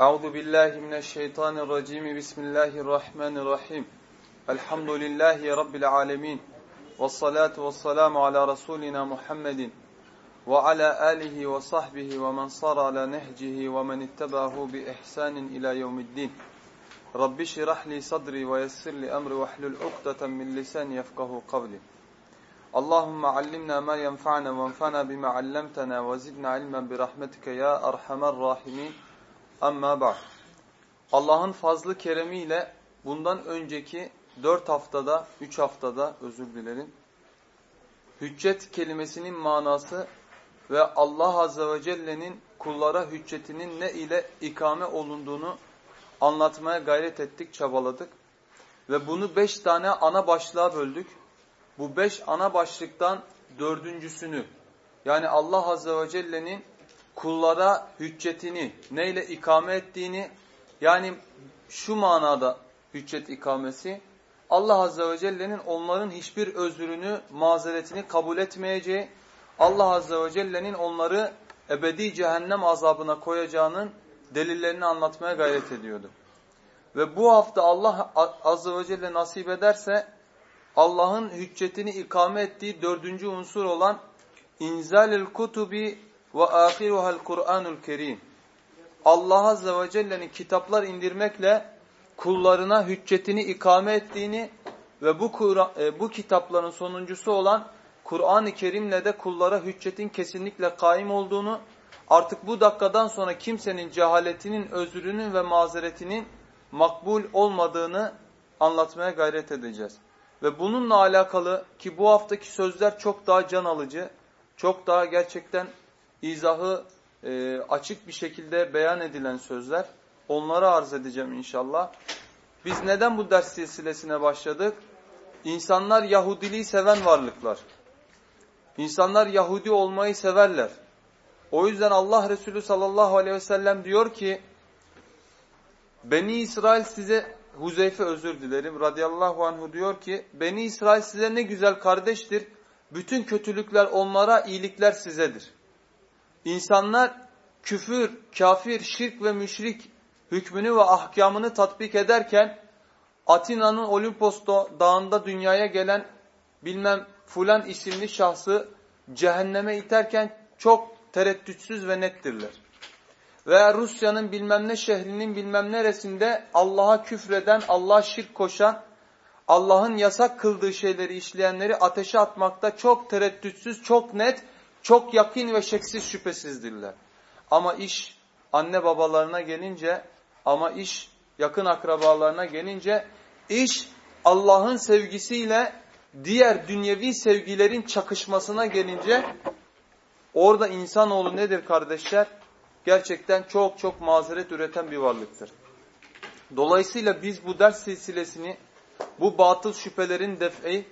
أعوذ بالله من الشيطان الرجيم. بسم الله الرحمن الرحيم. الحمد لله رب العالمين والصلاة والسلام على رسولنا محمد وعلى آله وصحبه ومن صار على نهجه ومن اتبعه بإحسان إلى يوم الدين. رب اشرح لي صدري ويسر لي أمري واحلل عقدة من لساني يفقه قولي. اللهم علمنا ما ينفعنا وانفعنا بما علمتنا وزدنا علما برحمتك يا أرحم الراحمين. Amma ba'd. Allah'ın fazlı keremiyle bundan önceki dört haftada, üç haftada özür dilerim. Hüccet kelimesinin manası ve Allah Azze ve Celle'nin kullara hüccetinin ne ile ikame olunduğunu anlatmaya gayret ettik, çabaladık. Ve bunu beş tane ana başlığa böldük. Bu beş ana başlıktan dördüncüsünü yani Allah Azze ve Celle'nin kullara hüccetini neyle ikame ettiğini yani şu manada hüccet ikamesi Allah Azze ve Celle'nin onların hiçbir özrünü, mazeretini kabul etmeyeceği, Allah Azze ve Celle'nin onları ebedi cehennem azabına koyacağının delillerini anlatmaya gayret ediyordu. Ve bu hafta Allah Azze ve Celle nasip ederse Allah'ın hüccetini ikame ettiği dördüncü unsur olan inzalil kutubi ve ahiruhal Kur'anul Kerim. Allah Azze ve Celle'nin kitaplar indirmekle kullarına hüccetini ikame ettiğini ve bu, e, bu kitapların sonuncusu olan Kur'an-ı Kerim'le de kullara hüccetin kesinlikle kaim olduğunu, artık bu dakikadan sonra kimsenin cehaletinin, özrünün ve mazeretinin makbul olmadığını anlatmaya gayret edeceğiz. Ve bununla alakalı ki bu haftaki sözler çok daha can alıcı, çok daha gerçekten izahı e, açık bir şekilde beyan edilen sözler. Onları arz edeceğim inşallah. Biz neden bu ders silsilesine başladık? İnsanlar Yahudiliği seven varlıklar. İnsanlar Yahudi olmayı severler. O yüzden Allah Resulü sallallahu aleyhi ve sellem diyor ki Beni İsrail size Huzeyfe özür dilerim radıyallahu anhu diyor ki Beni İsrail size ne güzel kardeştir. Bütün kötülükler onlara, iyilikler sizedir. İnsanlar küfür, kafir, şirk ve müşrik hükmünü ve ahkamını tatbik ederken Atina'nın Olimpos dağında dünyaya gelen bilmem fulan isimli şahsı cehenneme iterken çok tereddütsüz ve nettirler. Veya Rusya'nın bilmem ne şehrinin bilmem neresinde Allah'a küfreden, Allah'a şirk koşan, Allah'ın yasak kıldığı şeyleri işleyenleri ateşe atmakta çok tereddütsüz, çok net çok yakin ve şeksiz şüphesizdirler. Ama iş anne babalarına gelince, ama iş yakın akrabalarına gelince, iş Allah'ın sevgisiyle diğer dünyevi sevgilerin çakışmasına gelince, orada insanoğlu nedir kardeşler? Gerçekten çok çok mazeret üreten bir varlıktır. Dolayısıyla biz bu ders silsilesini, bu batıl şüphelerin def'i,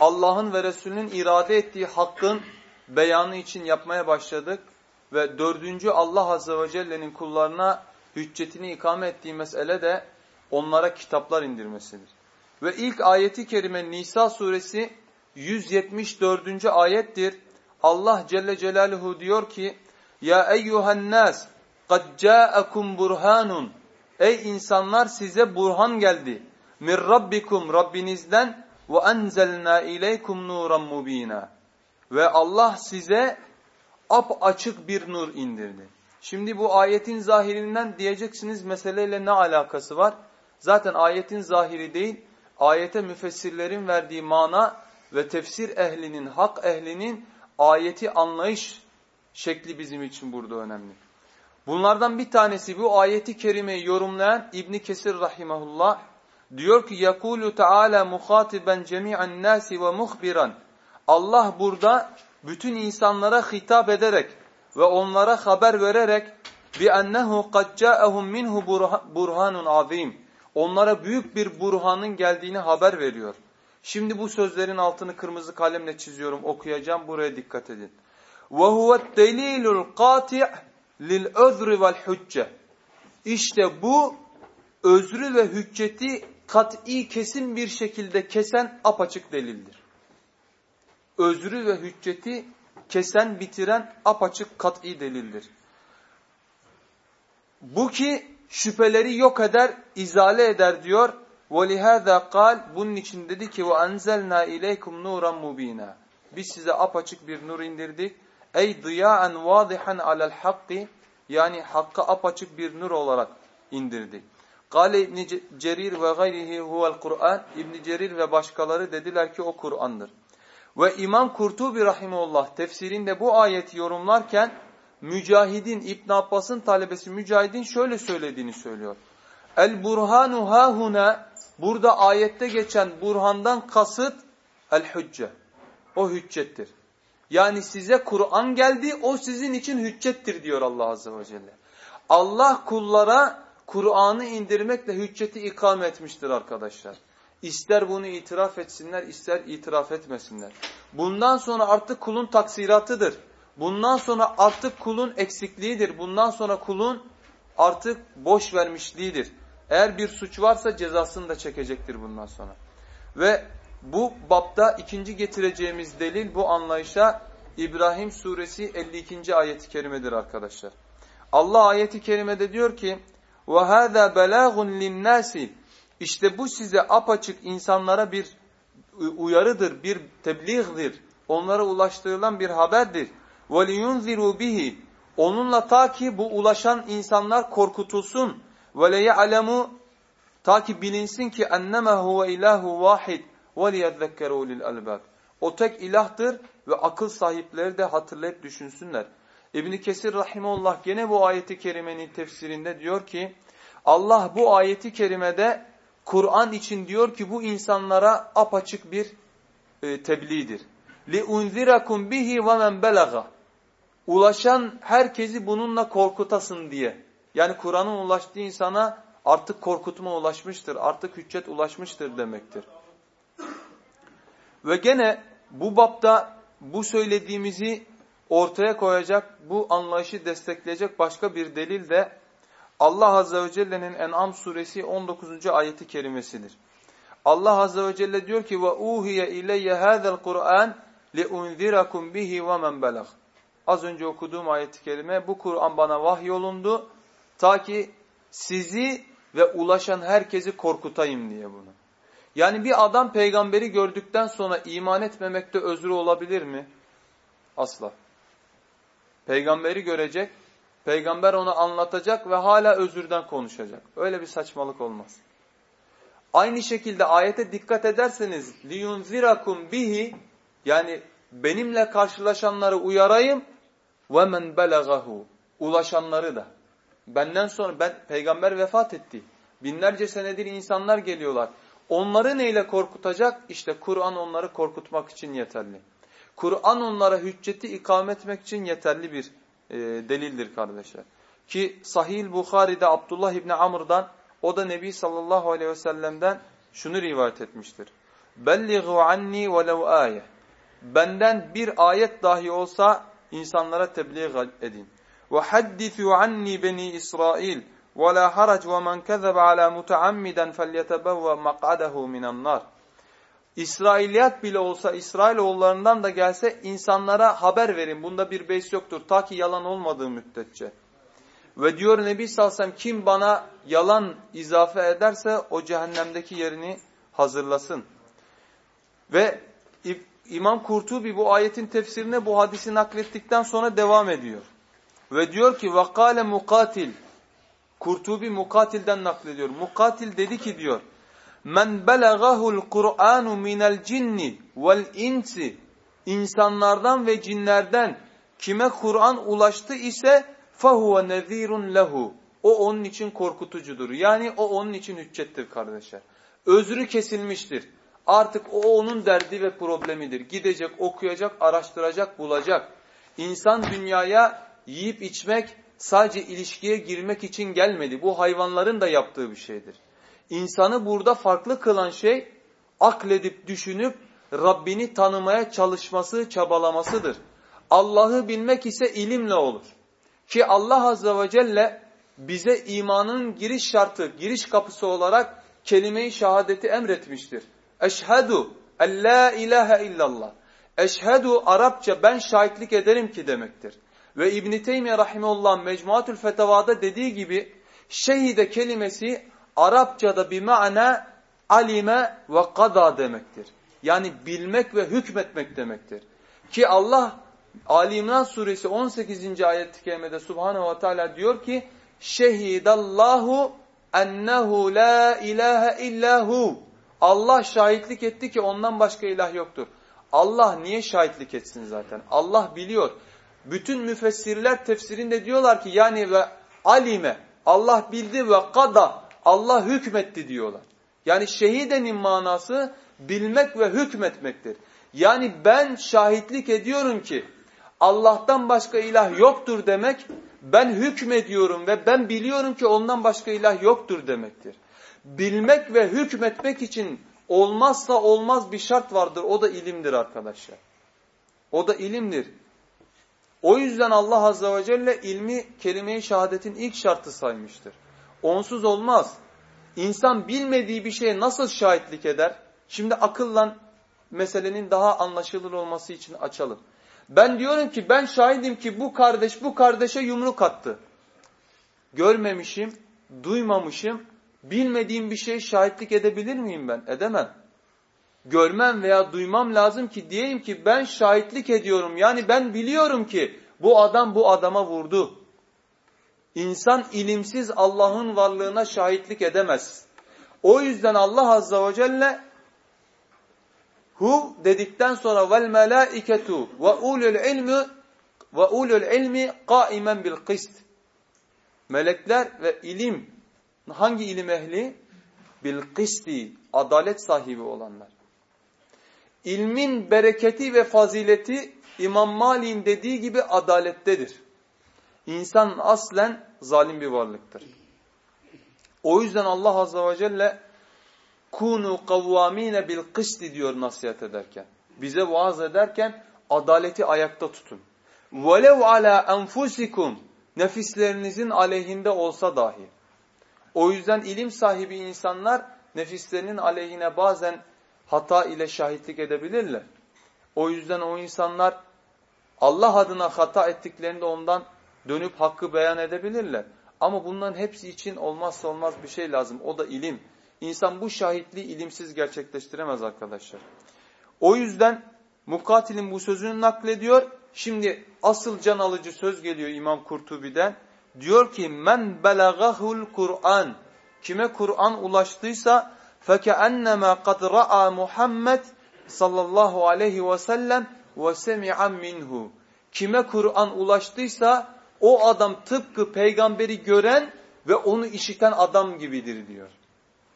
Allah'ın ve Resulünün irade ettiği hakkın beyanı için yapmaya başladık. Ve dördüncü Allah Azze ve Celle'nin kullarına hüccetini ikame ettiği mesele de onlara kitaplar indirmesidir. Ve ilk ayeti kerime Nisa suresi 174. ayettir. Allah Celle Celaluhu diyor ki Ya eyyuhen nas kad ca'akum burhanun Ey insanlar size burhan geldi. Min rabbikum Rabbinizden ve enzelna ileykum nuran mubina. Ve Allah size ap açık bir nur indirdi. Şimdi bu ayetin zahirinden diyeceksiniz meseleyle ne alakası var? Zaten ayetin zahiri değil, ayete müfessirlerin verdiği mana ve tefsir ehlinin, hak ehlinin ayeti anlayış şekli bizim için burada önemli. Bunlardan bir tanesi bu ayeti kerimeyi yorumlayan İbn Kesir rahimehullah diyor ki yakulu Teala muhatiben cemi'an nasi ve muhbiran Allah burada bütün insanlara hitap ederek ve onlara haber vererek بِأَنَّهُ قَدْ جَاءَهُمْ مِنْهُ burhanun azim. Onlara büyük bir burhanın geldiğini haber veriyor. Şimdi bu sözlerin altını kırmızı kalemle çiziyorum, okuyacağım. Buraya dikkat edin. وَهُوَ الدَّلِيلُ الْقَاطِعِ لِلْأَذْرِ وَالْحُجَّةِ İşte bu özrü ve hücceti kat'i kesin bir şekilde kesen apaçık delildir özrü ve hücceti kesen bitiren apaçık kat'i delildir. Bu ki şüpheleri yok eder, izale eder diyor. وَلِهَذَا قال Bunun için dedi ki وَاَنْزَلْنَا اِلَيْكُمْ نُورًا مُب۪ينًا Biz size apaçık bir nur indirdik. Ey dıyaen vadihan alel hakki yani hakka apaçık bir nur olarak indirdik. Kale İbn Cerir ve gayrihi huvel Kur'an. İbn Cerir ve başkaları dediler ki o Kur'an'dır. Ve İmam Kurtubi rahimullah tefsirinde bu ayeti yorumlarken Mücahid'in İbn Abbas'ın talebesi Mücahid'in şöyle söylediğini söylüyor. El burhanu hahuna burada ayette geçen burhandan kasıt el hücce. O hüccettir. Yani size Kur'an geldi o sizin için hüccettir diyor Allah Azze ve Celle. Allah kullara Kur'an'ı indirmekle hücceti ikame etmiştir arkadaşlar. İster bunu itiraf etsinler ister itiraf etmesinler. Bundan sonra artık kulun taksiratıdır. Bundan sonra artık kulun eksikliğidir. Bundan sonra kulun artık boş vermişliğidir. Eğer bir suç varsa cezasını da çekecektir bundan sonra. Ve bu bapta ikinci getireceğimiz delil bu anlayışa İbrahim suresi 52. ayeti kerimedir arkadaşlar. Allah ayeti kerimede diyor ki وَهَذَا بَلَاغٌ لِلنَّاسِ İşte bu size apaçık insanlara bir uyarıdır, bir tebliğdir. Onlara ulaştırılan bir haberdir. وَلِيُنْذِرُوا bihi Onunla ta ki bu ulaşan insanlar korkutulsun. وَلَيَعْلَمُوا Ta ki bilinsin ki اَنَّمَا هُوَ اِلَٰهُ وَاحِدٍ وَلِيَذَّكَّرُوا لِلْأَلْبَابِ O tek ilahtır ve akıl sahipleri de hatırlayıp düşünsünler. İbn Kesir rahimullah gene bu ayeti kerimenin tefsirinde diyor ki Allah bu ayeti kerimede Kur'an için diyor ki bu insanlara apaçık bir e, tebliğdir. لِاُنْذِرَكُمْ bihi وَمَنْ بَلَغَ Ulaşan herkesi bununla korkutasın diye. Yani Kur'an'ın ulaştığı insana artık korkutma ulaşmıştır, artık hüccet ulaşmıştır demektir. Ve gene bu bapta bu söylediğimizi ortaya koyacak, bu anlayışı destekleyecek başka bir delil de Allah Azze ve Celle'nin En'am suresi 19. ayeti kerimesidir. Allah Azze ve Celle diyor ki وَاُوهِيَ اِلَيَّ هَذَا الْقُرْآنِ لِاُنْذِرَكُمْ بِهِ وَمَنْ بَلَغْ Az önce okuduğum ayeti kerime bu Kur'an bana vahyolundu ta ki sizi ve ulaşan herkesi korkutayım diye bunu. Yani bir adam peygamberi gördükten sonra iman etmemekte özrü olabilir mi? Asla. Peygamberi görecek, peygamber onu anlatacak ve hala özürden konuşacak. Öyle bir saçmalık olmaz. Aynı şekilde ayete dikkat ederseniz liyunzirakum bihi yani benimle karşılaşanları uyarayım ve men belagahu ulaşanları da. Benden sonra ben peygamber vefat etti. Binlerce senedir insanlar geliyorlar. Onları neyle korkutacak? İşte Kur'an onları korkutmak için yeterli. Kur'an onlara hücceti ikamet etmek için yeterli bir e, delildir kardeşler. Ki Sahih Bukhari'de Abdullah İbni Amr'dan o da Nebi sallallahu aleyhi ve sellem'den şunu rivayet etmiştir. Belligu anni velev ayet. Benden bir ayet dahi olsa insanlara tebliğ edin. Ve haddisu anni beni İsrail ve la harac ve men kezebe ala mutaammiden felyetebevve mak'adehu minen. İsrailiyat bile olsa İsrailoğullarından da gelse insanlara haber verin. Bunda bir beys yoktur ta ki yalan olmadığı müddetçe. Ve diyor Nebi Salsam kim bana yalan izafe ederse o cehennemdeki yerini hazırlasın. Ve İmam Kurtubi bu ayetin tefsirine bu hadisi naklettikten sonra devam ediyor. Ve diyor ki vakale mukatil. Kurtubi mukatilden naklediyor. Mukatil dedi ki diyor. Men belagahul Kur'anu minel cinni vel insi. İnsanlardan ve cinlerden kime Kur'an ulaştı ise fahuve nezirun lehu. O onun için korkutucudur. Yani o onun için hüccettir kardeşler. Özrü kesilmiştir. Artık o onun derdi ve problemidir. Gidecek, okuyacak, araştıracak, bulacak. İnsan dünyaya yiyip içmek, sadece ilişkiye girmek için gelmedi. Bu hayvanların da yaptığı bir şeydir. İnsanı burada farklı kılan şey akledip düşünüp Rabbini tanımaya çalışması, çabalamasıdır. Allah'ı bilmek ise ilimle olur. Ki Allah Azze ve Celle bize imanın giriş şartı, giriş kapısı olarak kelime-i şehadeti emretmiştir. Eşhedü en la ilahe illallah. Eşhedü Arapça ben şahitlik ederim ki demektir. Ve İbn-i Teymiye Rahimullah Mecmuatül Fetavada dediği gibi şehide kelimesi Arapçada bir mana alime ve kada demektir. Yani bilmek ve hükmetmek demektir. Ki Allah Ali İmran suresi 18. ayet-i kerimede Subhanahu ve Teala diyor ki Şehidallahu ennehu la ilahe illahu Allah şahitlik etti ki ondan başka ilah yoktur. Allah niye şahitlik etsin zaten? Allah biliyor. Bütün müfessirler tefsirinde diyorlar ki yani ve alime Allah bildi ve kada Allah hükmetti diyorlar. Yani şehidenin manası bilmek ve hükmetmektir. Yani ben şahitlik ediyorum ki Allah'tan başka ilah yoktur demek, ben hükmediyorum ve ben biliyorum ki ondan başka ilah yoktur demektir. Bilmek ve hükmetmek için olmazsa olmaz bir şart vardır. O da ilimdir arkadaşlar. O da ilimdir. O yüzden Allah Azze ve Celle ilmi kelime-i şehadetin ilk şartı saymıştır. Onsuz olmaz. İnsan bilmediği bir şeye nasıl şahitlik eder? Şimdi akılla meselenin daha anlaşılır olması için açalım. Ben diyorum ki ben şahidim ki bu kardeş bu kardeşe yumruk attı. Görmemişim, duymamışım, bilmediğim bir şey şahitlik edebilir miyim ben? Edemem. Görmem veya duymam lazım ki diyeyim ki ben şahitlik ediyorum. Yani ben biliyorum ki bu adam bu adama vurdu. İnsan ilimsiz Allah'ın varlığına şahitlik edemez. O yüzden Allah Azze ve Celle hu dedikten sonra vel melaiketu ve ulul ilmi ve ulul ilmi kaimen bil kist. Melekler ve ilim hangi ilim ehli? Bil kisti adalet sahibi olanlar. İlmin bereketi ve fazileti İmam Malik'in dediği gibi adalettedir. İnsan aslen zalim bir varlıktır. O yüzden Allah Azze ve Celle kunu kavvamine bil kısti diyor nasihat ederken. Bize vaaz ederken adaleti ayakta tutun. Velev ala enfusikum nefislerinizin aleyhinde olsa dahi. O yüzden ilim sahibi insanlar nefislerinin aleyhine bazen hata ile şahitlik edebilirler. O yüzden o insanlar Allah adına hata ettiklerinde ondan dönüp hakkı beyan edebilirler. Ama bunların hepsi için olmazsa olmaz bir şey lazım. O da ilim. İnsan bu şahitliği ilimsiz gerçekleştiremez arkadaşlar. O yüzden Mukatil'in bu sözünü naklediyor. Şimdi asıl can alıcı söz geliyor İmam Kurtubi'den. Diyor ki men belagahul Kur'an kime Kur'an ulaştıysa fekennema kad ra'a Muhammed sallallahu aleyhi ve sellem ve semi'a minhu kime Kur'an ulaştıysa o adam tıpkı peygamberi gören ve onu işiten adam gibidir diyor.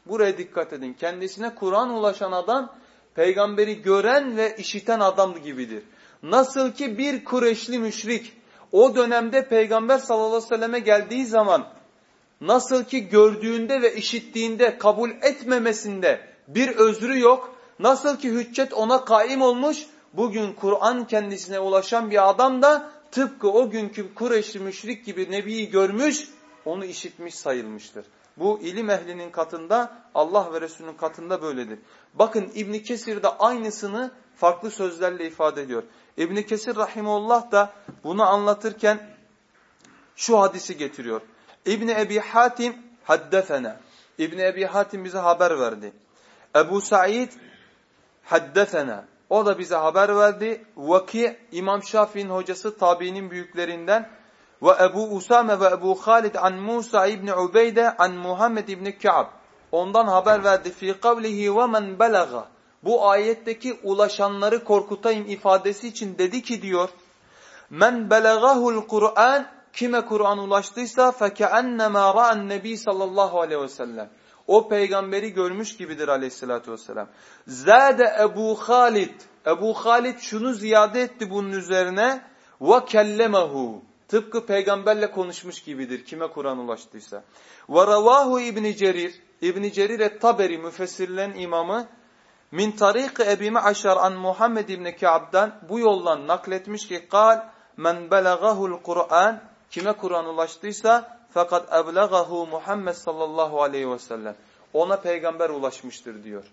Buraya dikkat edin. Kendisine Kur'an ulaşan adam peygamberi gören ve işiten adam gibidir. Nasıl ki bir Kureşli müşrik o dönemde peygamber sallallahu aleyhi ve selleme geldiği zaman nasıl ki gördüğünde ve işittiğinde kabul etmemesinde bir özrü yok. Nasıl ki hüccet ona kaim olmuş bugün Kur'an kendisine ulaşan bir adam da tıpkı o günkü Kureyşli müşrik gibi Nebi'yi görmüş, onu işitmiş sayılmıştır. Bu ilim ehlinin katında, Allah ve Resulünün katında böyledir. Bakın İbn Kesir de aynısını farklı sözlerle ifade ediyor. İbn Kesir rahimullah da bunu anlatırken şu hadisi getiriyor. İbn Ebi Hatim haddefena. İbn Ebi Hatim bize haber verdi. Ebu Said haddefena. O da bize haber verdi. Vaki İmam Şafii'nin hocası tabiinin büyüklerinden ve Ebu Usame ve Ebu Halid an Musa İbni Ubeyde an Muhammed İbni Ka'b. Ondan haber verdi. Fi kavlihi ve men belaga. Bu ayetteki ulaşanları korkutayım ifadesi için dedi ki diyor. Men belagahul Kur'an kime Kur'an ulaştıysa fekeennema ra'an nebi sallallahu aleyhi ve sellem. O peygamberi görmüş gibidir aleyhissalatü vesselam. Zade Ebu Halid. Ebu Halid şunu ziyade etti bunun üzerine. Ve kellemehu. Tıpkı peygamberle konuşmuş gibidir kime Kur'an ulaştıysa. Ve ravahu İbni Cerir. İbni Cerir et-Taberi müfessirlerin imamı. Min tarik Ebi Me'aşar an Muhammed İbni Ka'b'dan bu yoldan nakletmiş ki kal men belagahul Kur'an kime Kur'an ulaştıysa fakat eblagahu Muhammed sallallahu aleyhi ve sellem. Ona peygamber ulaşmıştır diyor.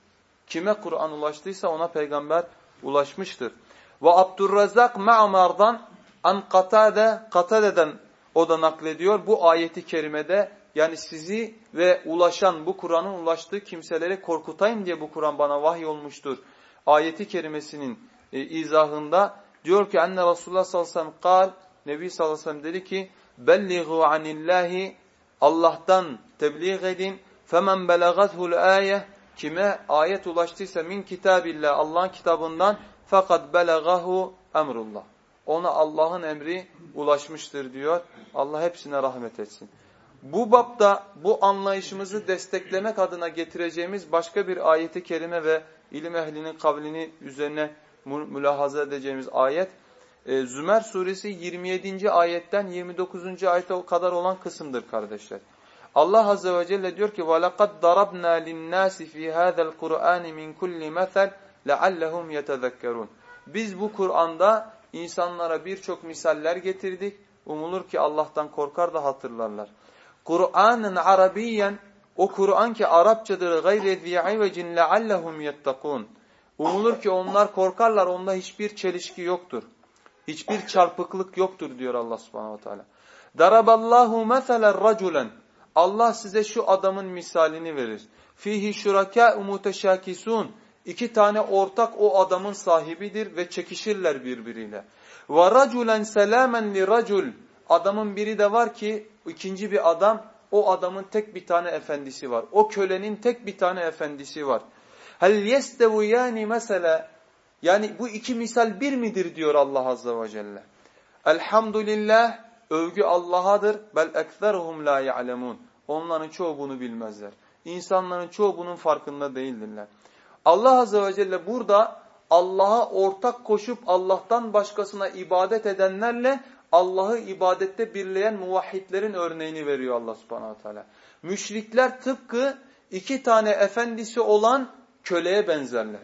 Kime Kur'an ulaştıysa ona peygamber ulaşmıştır. Ve Abdurrazak Ma'mar'dan An Katade, Katade'den o da naklediyor. Bu ayeti kerimede yani sizi ve ulaşan bu Kur'an'ın ulaştığı kimseleri korkutayım diye bu Kur'an bana vahiy olmuştur. Ayeti kerimesinin e, izahında diyor ki enne Resulullah sallallahu aleyhi ve sellem kal Nebi sallallahu aleyhi ve sellem dedi ki belliğu anillahi Allah'tan tebliğ edin femen belagathul ayeh kime ayet ulaştıysa min kitabillah Allah'ın kitabından fakat belagahu emrullah ona Allah'ın emri ulaşmıştır diyor. Allah hepsine rahmet etsin. Bu bapta bu anlayışımızı desteklemek adına getireceğimiz başka bir ayeti kerime ve ilim ehlinin kavlini üzerine mülahaza edeceğimiz ayet e, Zümer suresi 27. ayetten 29. ayete kadar olan kısımdır kardeşler. Allah azze ve celle diyor ki وَلَقَدْ ضَرَبْنَا لِلنَّاسِ فِي هَذَا الْقُرْآنِ مِنْ كُلِّ مَثَلٍ لَعَلَّهُمْ يَتَذَكَّرُونَ Biz bu Kur'an'da insanlara birçok misaller getirdik. Umulur ki Allah'tan korkar da hatırlarlar. Kur'an'ın Arabiyen o Kur'an ki Arapçadır gayre zi'ivecin leallehum yettakun. Umulur ki onlar korkarlar onda hiçbir çelişki yoktur. Hiçbir çarpıklık yoktur diyor Allah subhanahu teala. Daraballahu meselen raculen. Allah size şu adamın misalini verir. Fihi şurakâ'u muteşâkisûn. İki tane ortak o adamın sahibidir ve çekişirler birbiriyle. Ve raculen selamen li racul. Adamın biri de var ki ikinci bir adam o adamın tek bir tane efendisi var. O kölenin tek bir tane efendisi var. Hel yesteviyani mesela yani bu iki misal bir midir diyor Allah azze ve celle. Elhamdülillah övgü Allah'adır. Bel ekseruhum la ya'lemun. Onların çoğu bunu bilmezler. İnsanların çoğu bunun farkında değildirler. Allah azze ve celle burada Allah'a ortak koşup Allah'tan başkasına ibadet edenlerle Allah'ı ibadette birleyen muvahhidlerin örneğini veriyor Allah subhanahu teala. Müşrikler tıpkı iki tane efendisi olan köleye benzerler.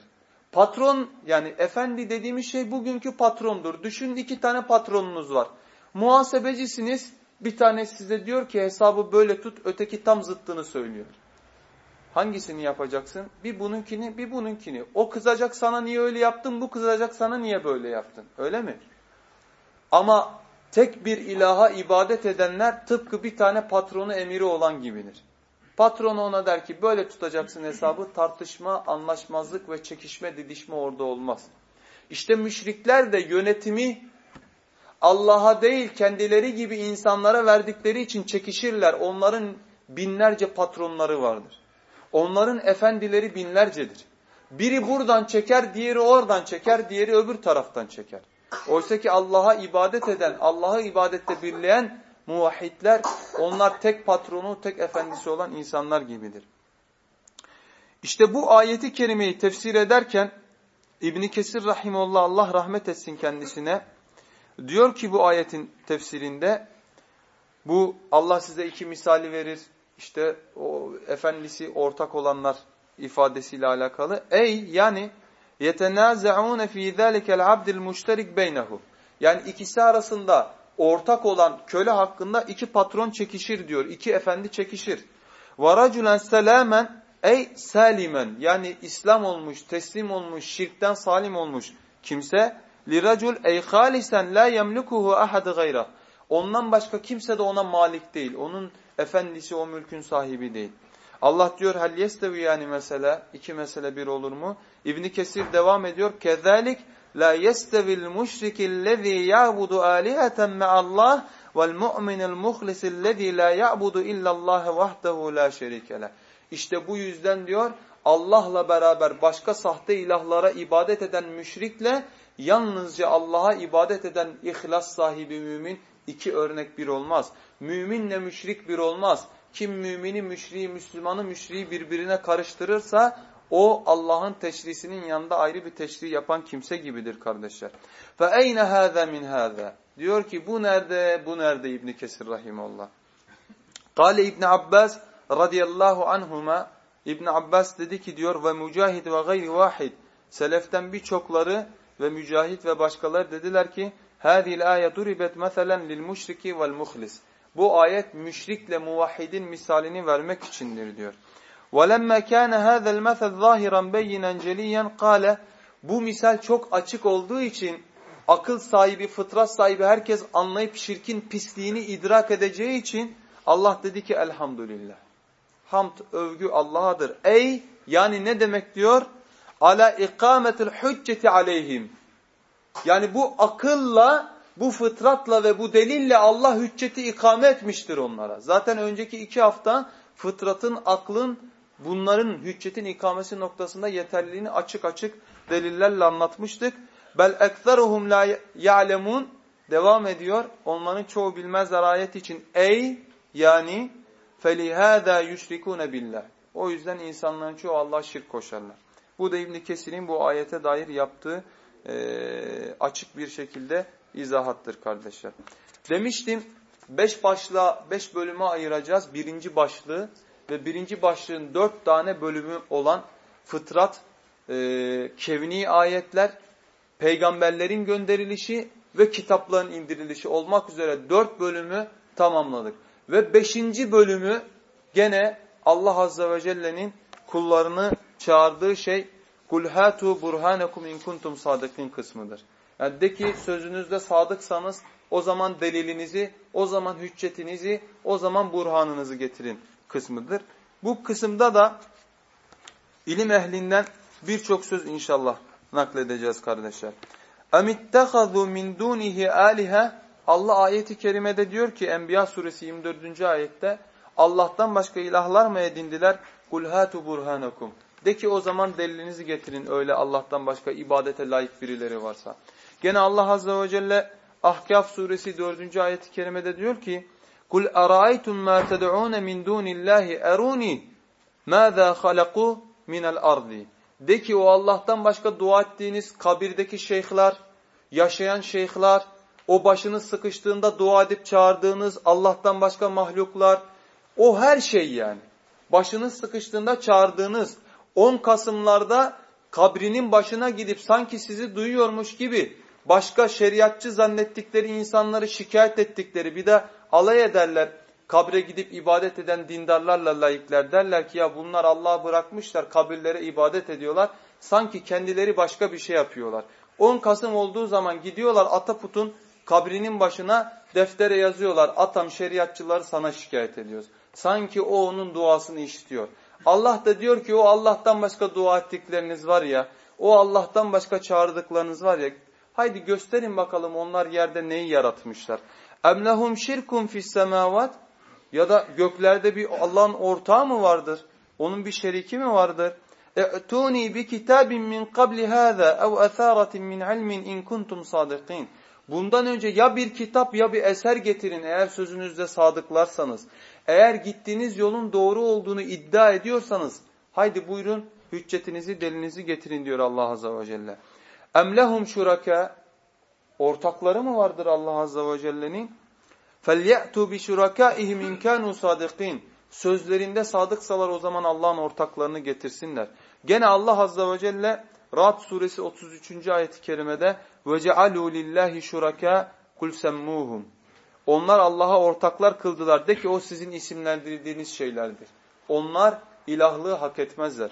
Patron yani efendi dediğimiz şey bugünkü patrondur. Düşünün iki tane patronunuz var. Muhasebecisiniz bir tane size diyor ki hesabı böyle tut öteki tam zıttını söylüyor. Hangisini yapacaksın? Bir bununkini bir bununkini. O kızacak sana niye öyle yaptın bu kızacak sana niye böyle yaptın. Öyle mi? Ama tek bir ilaha ibadet edenler tıpkı bir tane patronu emiri olan gibidir. Patronu ona der ki böyle tutacaksın hesabı tartışma, anlaşmazlık ve çekişme, didişme orada olmaz. İşte müşrikler de yönetimi Allah'a değil kendileri gibi insanlara verdikleri için çekişirler. Onların binlerce patronları vardır. Onların efendileri binlercedir. Biri buradan çeker, diğeri oradan çeker, diğeri öbür taraftan çeker. Oysa ki Allah'a ibadet eden, Allah'ı ibadette birleyen muvahhidler, onlar tek patronu, tek efendisi olan insanlar gibidir. İşte bu ayeti kerimeyi tefsir ederken İbn Kesir rahimullah Allah rahmet etsin kendisine diyor ki bu ayetin tefsirinde bu Allah size iki misali verir. İşte o efendisi ortak olanlar ifadesiyle alakalı. Ey yani yetenazaun fi zalikel abdil müşterik beynehu. Yani ikisi arasında ortak olan köle hakkında iki patron çekişir diyor. İki efendi çekişir. Raculen selamen ey salimen yani İslam olmuş, teslim olmuş, şirkten salim olmuş kimse liracul ey halisen la yemlikuhu ahad gayra. Ondan başka kimse de ona malik değil. Onun efendisi o mülkün sahibi değil. Allah diyor hel yestevi yani mesele iki mesele bir olur mu? İbn Kesir devam ediyor. Kezalik la yestevil müşrikillezî ya'budu âliheten me'allah vel mu'minil muhlisillezî la ya'budu illallâhe vahdehu la şerike İşte bu yüzden diyor Allah'la beraber başka sahte ilahlara ibadet eden müşrikle yalnızca Allah'a ibadet eden ihlas sahibi mümin iki örnek bir olmaz. Müminle müşrik bir olmaz. Kim mümini, müşriği, Müslümanı, müşriği birbirine karıştırırsa o Allah'ın teşrisinin yanında ayrı bir teşri yapan kimse gibidir kardeşler. Fe eyne hâzâ min hâzâ. Diyor ki bu nerede, bu nerede İbn Kesir rahimehullah. Kale İbn Abbas radıyallahu anhuma İbn Abbas dedi ki diyor ve mücahid ve gayri vahid. Seleften birçokları ve mücahit ve başkaları dediler ki Hâzîl âye duribet meselen lil müşriki. Bu ayet müşrikle muvahhidin misalini vermek içindir diyor. وَلَمَّا كَانَ هَذَا الْمَثَلْ ظَاهِرًا بَيِّنًا جَلِيًّا قَالَ Bu misal çok açık olduğu için akıl sahibi, fıtrat sahibi herkes anlayıp şirkin pisliğini idrak edeceği için Allah dedi ki elhamdülillah. Hamd, övgü Allah'adır. Ey yani ne demek diyor? Ala ikametil hücceti aleyhim. Yani bu akılla, bu fıtratla ve bu delille Allah hücceti ikame etmiştir onlara. Zaten önceki iki hafta fıtratın, aklın bunların hüccetin ikamesi noktasında yeterliliğini açık açık delillerle anlatmıştık. Bel ekseruhum la ya'lemun devam ediyor. Onların çoğu bilmezler ayet için. Ey yani felihâdâ yüşrikûne billah. O yüzden insanların çoğu Allah şirk koşarlar. Bu da İbn Kesir'in bu ayete dair yaptığı e, açık bir şekilde izahattır kardeşler. Demiştim beş başlığa, beş bölüme ayıracağız. Birinci başlığı ve birinci başlığın dört tane bölümü olan fıtrat, e, kevni ayetler, peygamberlerin gönderilişi ve kitapların indirilişi olmak üzere dört bölümü tamamladık. Ve beşinci bölümü gene Allah Azze ve Celle'nin kullarını çağırdığı şey kul hatu burhanekum in kuntum sadıkın kısmıdır. Yani de ki sözünüzde sadıksanız o zaman delilinizi, o zaman hüccetinizi, o zaman burhanınızı getirin kısmıdır. Bu kısımda da ilim ehlinden birçok söz inşallah nakledeceğiz kardeşler. اَمِتَّخَذُوا مِنْ دُونِهِ آلِهَا Allah ayeti kerimede diyor ki Enbiya suresi 24. ayette Allah'tan başka ilahlar mı edindiler? قُلْ هَاتُ بُرْهَانَكُمْ De ki o zaman delilinizi getirin öyle Allah'tan başka ibadete layık birileri varsa. Gene Allah Azze ve Celle Ahkaf suresi 4. ayeti kerimede diyor ki Kul araytum ma ted'un min dunillahi eruni maza halaku minel ardi. De ki o Allah'tan başka dua ettiğiniz kabirdeki şeyhler, yaşayan şeyhler, o başınız sıkıştığında dua edip çağırdığınız Allah'tan başka mahluklar, o her şey yani. Başınız sıkıştığında çağırdığınız 10 Kasımlarda kabrinin başına gidip sanki sizi duyuyormuş gibi başka şeriatçı zannettikleri insanları şikayet ettikleri bir de alay ederler. Kabre gidip ibadet eden dindarlarla layıklar derler ki ya bunlar Allah'ı bırakmışlar kabirlere ibadet ediyorlar. Sanki kendileri başka bir şey yapıyorlar. 10 Kasım olduğu zaman gidiyorlar Ataput'un kabrinin başına deftere yazıyorlar. Atam şeriatçıları sana şikayet ediyoruz. Sanki o onun duasını işitiyor. Allah da diyor ki o Allah'tan başka dua ettikleriniz var ya, o Allah'tan başka çağırdıklarınız var ya, haydi gösterin bakalım onlar yerde neyi yaratmışlar. Em lehum şirkun fis semavat ya da göklerde bir Allah'ın ortağı mı vardır? Onun bir şeriki mi vardır? E'tuni bi kitabin min qabli hâzâ ev esâratin min ilmin in kuntum sâdıkîn. Bundan önce ya bir kitap ya bir eser getirin eğer sözünüzde sadıklarsanız. Eğer gittiğiniz yolun doğru olduğunu iddia ediyorsanız haydi buyurun hüccetinizi delinizi getirin diyor Allah Azze ve Celle. Em lehum şuraka Ortakları mı vardır Allah Azze ve Celle'nin? فَلْيَأْتُوا بِشُرَكَائِهِمْ اِنْ كَانُوا صَادِقِينَ Sözlerinde sadıksalar o zaman Allah'ın ortaklarını getirsinler. Gene Allah Azze ve Celle Ra'd suresi 33. ayet-i kerimede وَجَعَلُوا لِلّٰهِ شُرَكَا قُلْ سَمُّوهُمْ Onlar Allah'a ortaklar kıldılar. De ki o sizin isimlendirdiğiniz şeylerdir. Onlar ilahlığı hak etmezler.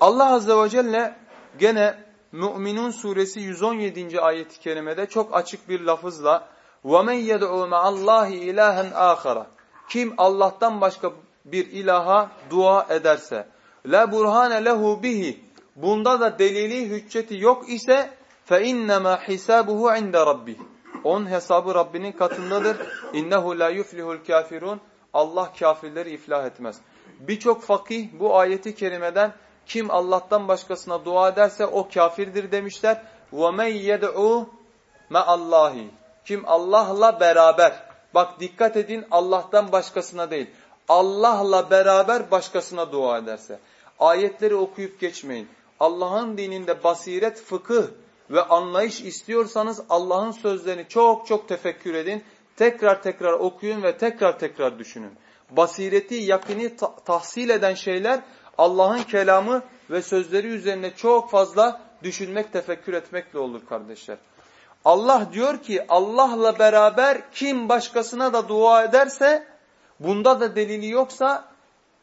Allah Azze ve Celle gene Mü'minun suresi 117. ayet-i kerimede çok açık bir lafızla وَمَنْ يَدْعُوا مَعَ اللّٰهِ اِلَٰهًا آخَرَ Kim Allah'tan başka bir ilaha dua ederse la burhane lehu bihi bunda da delili hücceti yok ise fe innema hisabuhu inde rabbih onun hesabı Rabbinin katındadır innehu la yuflihul kafirun Allah kafirleri iflah etmez birçok fakih bu ayeti kerimeden kim Allah'tan başkasına dua ederse o kafirdir demişler. وَمَنْ يَدْعُوا مَا اللّٰهِ Kim Allah'la beraber, bak dikkat edin Allah'tan başkasına değil, Allah'la beraber başkasına dua ederse. Ayetleri okuyup geçmeyin. Allah'ın dininde basiret, fıkıh ve anlayış istiyorsanız Allah'ın sözlerini çok çok tefekkür edin. Tekrar tekrar okuyun ve tekrar tekrar düşünün. Basireti, yakini tahsil eden şeyler Allah'ın kelamı ve sözleri üzerine çok fazla düşünmek, tefekkür etmekle olur kardeşler. Allah diyor ki Allah'la beraber kim başkasına da dua ederse bunda da delili yoksa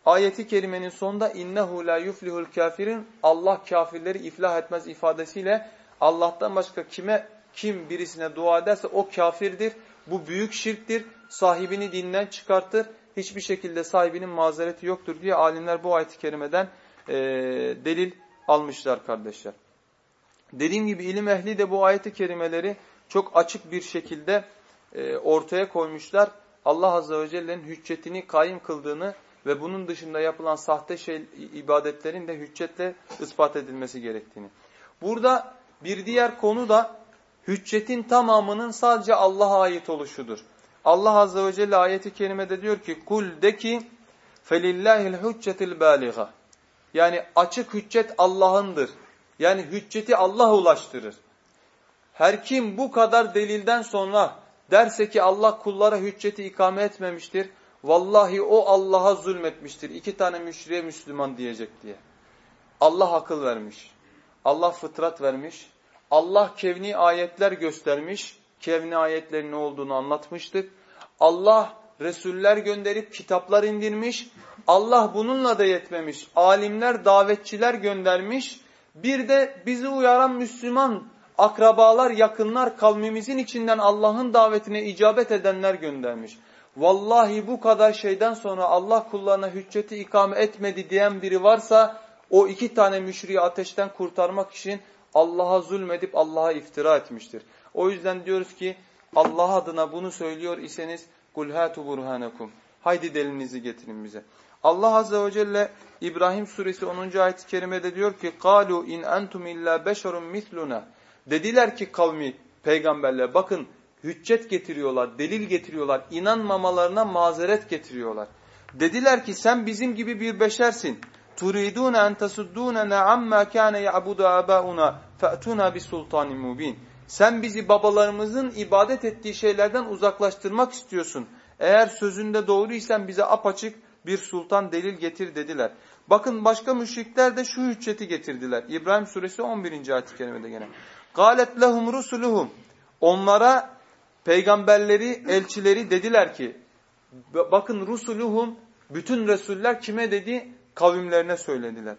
ayeti kerimenin sonunda innehu la yuflihul kafirin Allah kafirleri iflah etmez ifadesiyle Allah'tan başka kime kim birisine dua ederse o kafirdir. Bu büyük şirktir. Sahibini dinden çıkartır. Hiçbir şekilde sahibinin mazereti yoktur diye alimler bu ayet-i kerimeden e, delil almışlar kardeşler. Dediğim gibi ilim ehli de bu ayet-i kerimeleri çok açık bir şekilde e, ortaya koymuşlar. Allah Azze ve Celle'nin hüccetini kaim kıldığını ve bunun dışında yapılan sahte şey, ibadetlerin de hüccetle ispat edilmesi gerektiğini. Burada bir diğer konu da hüccetin tamamının sadece Allah'a ait oluşudur. Allah Azze ve Celle ayeti kerimede diyor ki kul de ki felillahil hüccetil baliga. Yani açık hüccet Allah'ındır. Yani hücceti Allah ulaştırır. Her kim bu kadar delilden sonra derse ki Allah kullara hücceti ikame etmemiştir. Vallahi o Allah'a zulmetmiştir. İki tane müşriye Müslüman diyecek diye. Allah akıl vermiş. Allah fıtrat vermiş. Allah kevni ayetler göstermiş. Kevni ayetlerin ne olduğunu anlatmıştık. Allah Resuller gönderip kitaplar indirmiş. Allah bununla da yetmemiş. Alimler, davetçiler göndermiş. Bir de bizi uyaran Müslüman akrabalar, yakınlar kavmimizin içinden Allah'ın davetine icabet edenler göndermiş. Vallahi bu kadar şeyden sonra Allah kullarına hücceti ikame etmedi diyen biri varsa o iki tane müşriyi ateşten kurtarmak için Allah'a zulmedip Allah'a iftira etmiştir. O yüzden diyoruz ki Allah adına bunu söylüyor iseniz kul hatu burhanakum. Haydi delilinizi getirin bize. Allah azze ve celle İbrahim suresi 10. ayet-i kerimede diyor ki kalu in entum illa beşerun misluna. Dediler ki kavmi peygamberler bakın hüccet getiriyorlar, delil getiriyorlar, inanmamalarına mazeret getiriyorlar. Dediler ki sen bizim gibi bir beşersin. Turidun en tasuddunana amma kana ya'budu abauna fa'tuna bi sultanin mubin. Sen bizi babalarımızın ibadet ettiği şeylerden uzaklaştırmak istiyorsun. Eğer sözünde doğruysan bize apaçık bir sultan delil getir dediler. Bakın başka müşrikler de şu hücceti getirdiler. İbrahim suresi 11. ayet-i kerimede gene. Galet lehum rusuluhum. Onlara peygamberleri, elçileri dediler ki bakın rusuluhum bütün resuller kime dedi? Kavimlerine söylediler.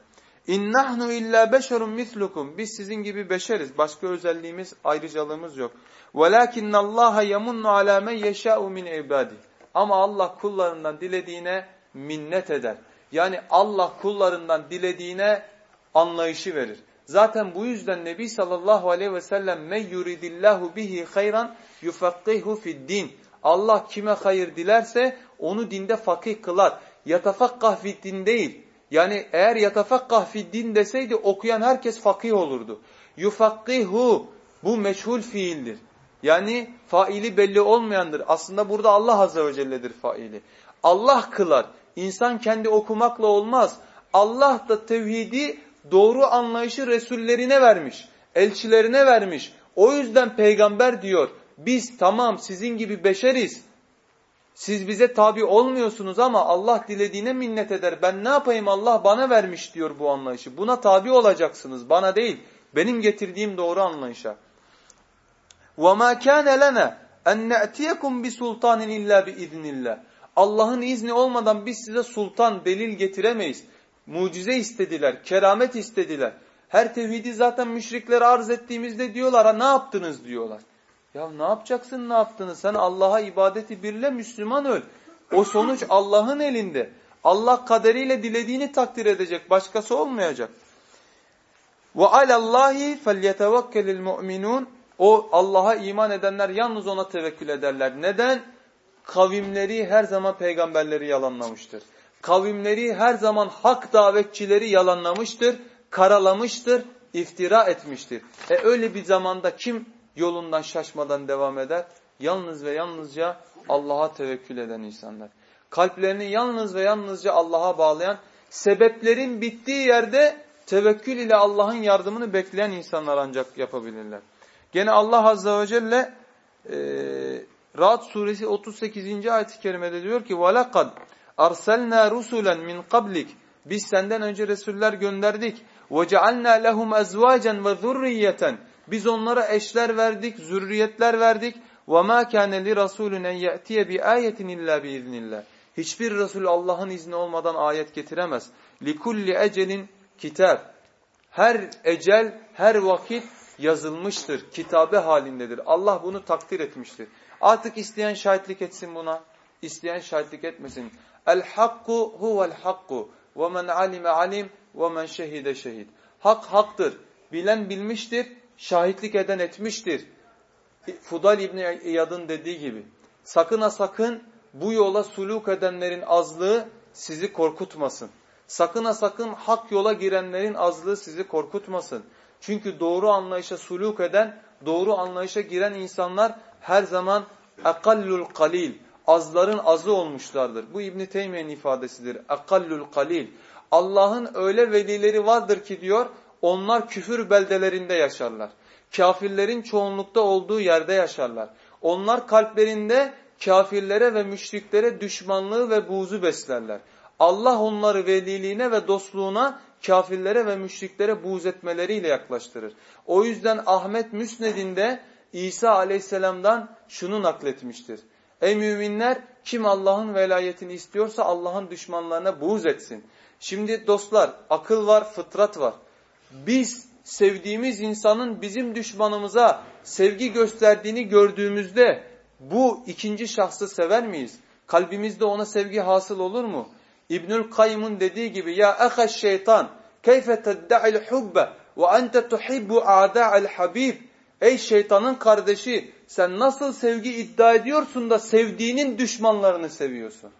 İnnahnu illa beşerun mislukum. Biz sizin gibi beşeriz. Başka özelliğimiz, ayrıcalığımız yok. Velakinna Allah yamunnu ala men yeşâ'u min ibadi. Ama Allah kullarından dilediğine minnet eder. Yani Allah kullarından dilediğine anlayışı verir. Zaten bu yüzden Nebi sallallahu aleyhi ve sellem men yuridillahu bihi hayran yufakkihu fid din. Allah kime hayır dilerse onu dinde fakih kılar. Yatafakkah fid din değil. Yani eğer yatafakkah fid din deseydi okuyan herkes fakih olurdu. Yufakkihu bu meşhul fiildir. Yani faili belli olmayandır. Aslında burada Allah azze ve celle'dir faili. Allah kılar. İnsan kendi okumakla olmaz. Allah da tevhidi doğru anlayışı Resullerine vermiş. Elçilerine vermiş. O yüzden peygamber diyor. Biz tamam sizin gibi beşeriz. Siz bize tabi olmuyorsunuz ama Allah dilediğine minnet eder. Ben ne yapayım Allah bana vermiş diyor bu anlayışı. Buna tabi olacaksınız bana değil. Benim getirdiğim doğru anlayışa. وَمَا كَانَ لَنَا اَنْ نَأْتِيَكُمْ بِسُلْطَانٍ اِلَّا بِاِذْنِ اللّٰهِ Allah'ın izni olmadan biz size sultan, delil getiremeyiz. Mucize istediler, keramet istediler. Her tevhidi zaten müşriklere arz ettiğimizde diyorlar ha ne yaptınız diyorlar. Ya ne yapacaksın ne yaptınız? Sen Allah'a ibadeti birle Müslüman öl. O sonuç Allah'ın elinde. Allah kaderiyle dilediğini takdir edecek. Başkası olmayacak. Ve alallahi felyetevekkelil mu'minun. O Allah'a iman edenler yalnız ona tevekkül ederler. Neden? Kavimleri her zaman peygamberleri yalanlamıştır. Kavimleri her zaman hak davetçileri yalanlamıştır, karalamıştır, iftira etmiştir. E öyle bir zamanda kim yolundan şaşmadan devam eder? Yalnız ve yalnızca Allah'a tevekkül eden insanlar. Kalplerini yalnız ve yalnızca Allah'a bağlayan, sebeplerin bittiği yerde tevekkül ile Allah'ın yardımını bekleyen insanlar ancak yapabilirler. Gene Allah Azze ve Celle e, Ra'd suresi 38. ayet-i kerimede diyor ki وَلَقَدْ أَرْسَلْنَا رُسُلًا مِنْ قَبْلِكَ Biz senden önce Resuller gönderdik. وَجَعَلْنَا لَهُمْ أَزْوَاجًا وَذُرِّيَّةً Biz onlara eşler verdik, zürriyetler verdik. وَمَا كَانَ لِرَسُولٌ اَنْ يَأْتِيَ بِآيَةٍ اِلَّا بِاِذْنِ اللّٰهِ Hiçbir Resul Allah'ın izni olmadan ayet getiremez. لِكُلِّ اَجَلٍ kitap. Her ecel, her vakit yazılmıştır. Kitabe halindedir. Allah bunu takdir etmiştir. Artık isteyen şahitlik etsin buna. İsteyen şahitlik etmesin. El hakku huvel hakku ve men alime alim ve men şehide şehid. Hak haktır. Bilen bilmiştir. Şahitlik eden etmiştir. Fudal İbni İyad'ın dediği gibi. Sakın ha sakın bu yola suluk edenlerin azlığı sizi korkutmasın. Sakın ha sakın hak yola girenlerin azlığı sizi korkutmasın. Çünkü doğru anlayışa suluk eden, doğru anlayışa giren insanlar her zaman akallul kalil, azların azı olmuşlardır. Bu İbn Teymiye'nin ifadesidir. Akallul kalil. Allah'ın öyle velileri vardır ki diyor, onlar küfür beldelerinde yaşarlar. Kafirlerin çoğunlukta olduğu yerde yaşarlar. Onlar kalplerinde kafirlere ve müşriklere düşmanlığı ve buğzu beslerler. Allah onları veliliğine ve dostluğuna kafirlere ve müşriklere buğz etmeleriyle yaklaştırır. O yüzden Ahmet Müsned'inde İsa aleyhisselamdan şunu nakletmiştir. Ey müminler kim Allah'ın velayetini istiyorsa Allah'ın düşmanlarına buğz etsin. Şimdi dostlar akıl var, fıtrat var. Biz sevdiğimiz insanın bizim düşmanımıza sevgi gösterdiğini gördüğümüzde bu ikinci şahsı sever miyiz? Kalbimizde ona sevgi hasıl olur mu? İbnül Kayyım'ın dediği gibi ya ehaş şeytan keyfe tedda'il hubbe ve ente tuhibbu a'da'il habib Ey şeytanın kardeşi sen nasıl sevgi iddia ediyorsun da sevdiğinin düşmanlarını seviyorsun?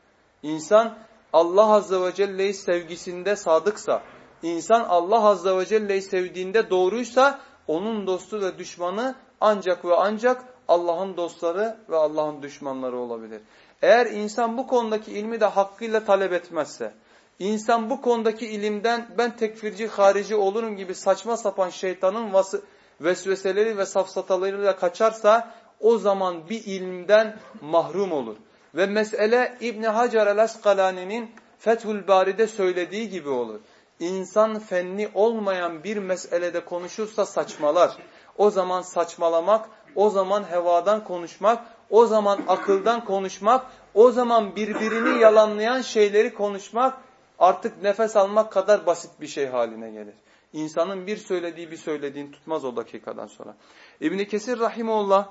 İnsan Allah Azze ve Celle'yi sevgisinde sadıksa, insan Allah Azze ve Celle'yi sevdiğinde doğruysa onun dostu ve düşmanı ancak ve ancak Allah'ın dostları ve Allah'ın düşmanları olabilir. Eğer insan bu konudaki ilmi de hakkıyla talep etmezse, insan bu konudaki ilimden ben tekfirci, harici olurum gibi saçma sapan şeytanın vesveseleri ve safsatalarıyla kaçarsa o zaman bir ilimden mahrum olur. Ve mesele İbni Hacer el-Askalani'nin Fethül Bari'de söylediği gibi olur. İnsan fenni olmayan bir meselede konuşursa saçmalar. O zaman saçmalamak, o zaman hevadan konuşmak, o zaman akıldan konuşmak, o zaman birbirini yalanlayan şeyleri konuşmak artık nefes almak kadar basit bir şey haline gelir. İnsanın bir söylediği bir söylediğini tutmaz o dakikadan sonra. İbn Kesir rahimullah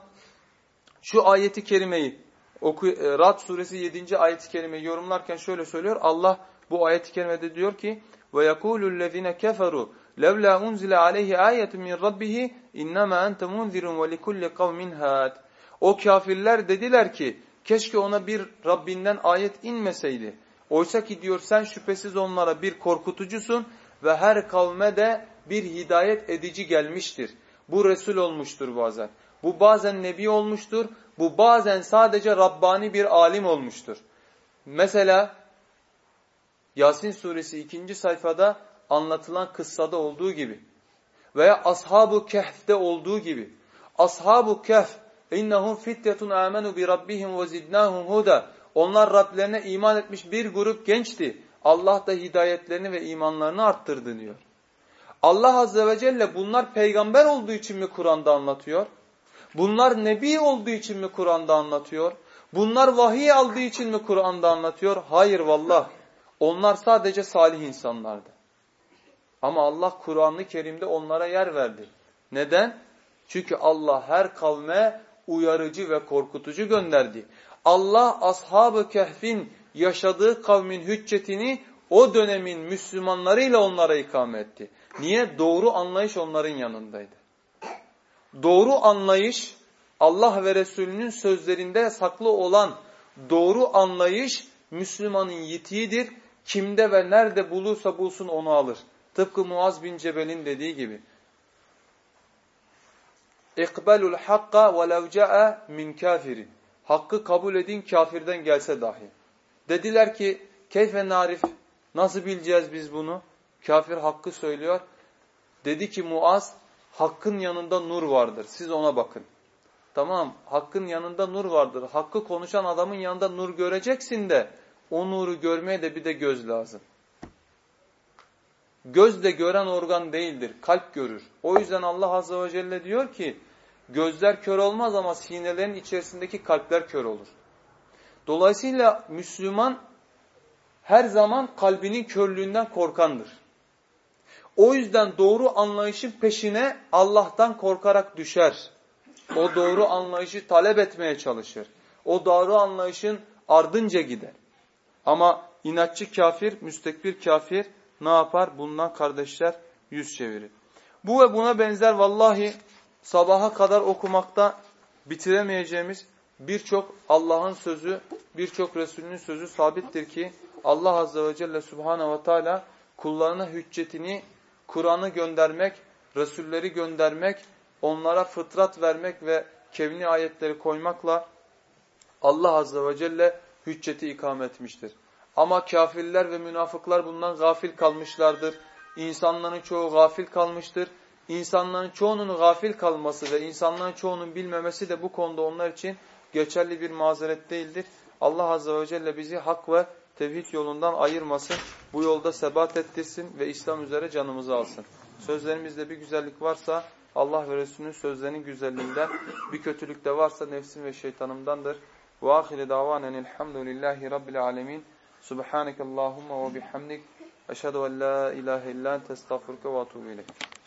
şu ayeti kerimeyi e, Rad suresi 7. ayeti kerimeyi yorumlarken şöyle söylüyor. Allah bu ayeti kerimede diyor ki ve yekulul lezine keferu levla unzile aleyhi ayetun min rabbih innema ente munzirun ve likulli kavmin had. O kafirler dediler ki keşke ona bir Rabbinden ayet inmeseydi. Oysa ki diyor sen şüphesiz onlara bir korkutucusun ve her kavme de bir hidayet edici gelmiştir. Bu Resul olmuştur bazen. Bu bazen Nebi olmuştur. Bu bazen sadece Rabbani bir alim olmuştur. Mesela Yasin suresi ikinci sayfada anlatılan kıssada olduğu gibi veya Ashab-ı Kehf'te olduğu gibi Ashab-ı Kehf innahum fityetun amenu bi rabbihim ve zidnahum huda onlar Rablerine iman etmiş bir grup gençti. Allah da hidayetlerini ve imanlarını arttırdı diyor. Allah Azze ve Celle bunlar peygamber olduğu için mi Kur'an'da anlatıyor? Bunlar nebi olduğu için mi Kur'an'da anlatıyor? Bunlar vahiy aldığı için mi Kur'an'da anlatıyor? Hayır vallah. Onlar sadece salih insanlardı. Ama Allah Kur'an-ı Kerim'de onlara yer verdi. Neden? Çünkü Allah her kavme uyarıcı ve korkutucu gönderdi. Allah ashab-ı kehfin yaşadığı kavmin hüccetini o dönemin Müslümanlarıyla onlara ikame etti. Niye? Doğru anlayış onların yanındaydı. Doğru anlayış Allah ve Resulünün sözlerinde saklı olan doğru anlayış Müslümanın yitiğidir. Kimde ve nerede bulursa bulsun onu alır. Tıpkı Muaz bin Cebel'in dediği gibi. İkbalul hakka ve lev ca'a min kafirin. Hakkı kabul edin kafirden gelse dahi. Dediler ki keyfe narif nasıl bileceğiz biz bunu? Kafir hakkı söylüyor. Dedi ki Muaz hakkın yanında nur vardır. Siz ona bakın. Tamam hakkın yanında nur vardır. Hakkı konuşan adamın yanında nur göreceksin de o nuru görmeye de bir de göz lazım. Göz de gören organ değildir. Kalp görür. O yüzden Allah Azze ve Celle diyor ki gözler kör olmaz ama sinelerin içerisindeki kalpler kör olur. Dolayısıyla Müslüman her zaman kalbinin körlüğünden korkandır. O yüzden doğru anlayışın peşine Allah'tan korkarak düşer. O doğru anlayışı talep etmeye çalışır. O doğru anlayışın ardınca gider. Ama inatçı kafir, müstekbir kafir ne yapar? Bundan kardeşler yüz çevirir. Bu ve buna benzer vallahi sabaha kadar okumakta bitiremeyeceğimiz birçok Allah'ın sözü, birçok Resulünün sözü sabittir ki Allah Azze ve Celle Subhanahu ve Teala kullarına hüccetini, Kur'an'ı göndermek, Resulleri göndermek, onlara fıtrat vermek ve kevni ayetleri koymakla Allah Azze ve Celle hücceti ikame etmiştir. Ama kafirler ve münafıklar bundan gafil kalmışlardır. İnsanların çoğu gafil kalmıştır. İnsanların çoğunun gafil kalması ve insanların çoğunun bilmemesi de bu konuda onlar için geçerli bir mazeret değildir. Allah Azze ve Celle bizi hak ve tevhid yolundan ayırmasın. Bu yolda sebat ettirsin ve İslam üzere canımızı alsın. Sözlerimizde bir güzellik varsa Allah ve Resulünün sözlerinin güzelliğinden, bir kötülük de varsa nefsim ve şeytanımdandır. Ve ahire davanen elhamdülillahi rabbil alemin. Subhaneke Allahumma ve bihamdik. Eşhedü en la ilahe illa ente estağfurke ve etûbü ileyk.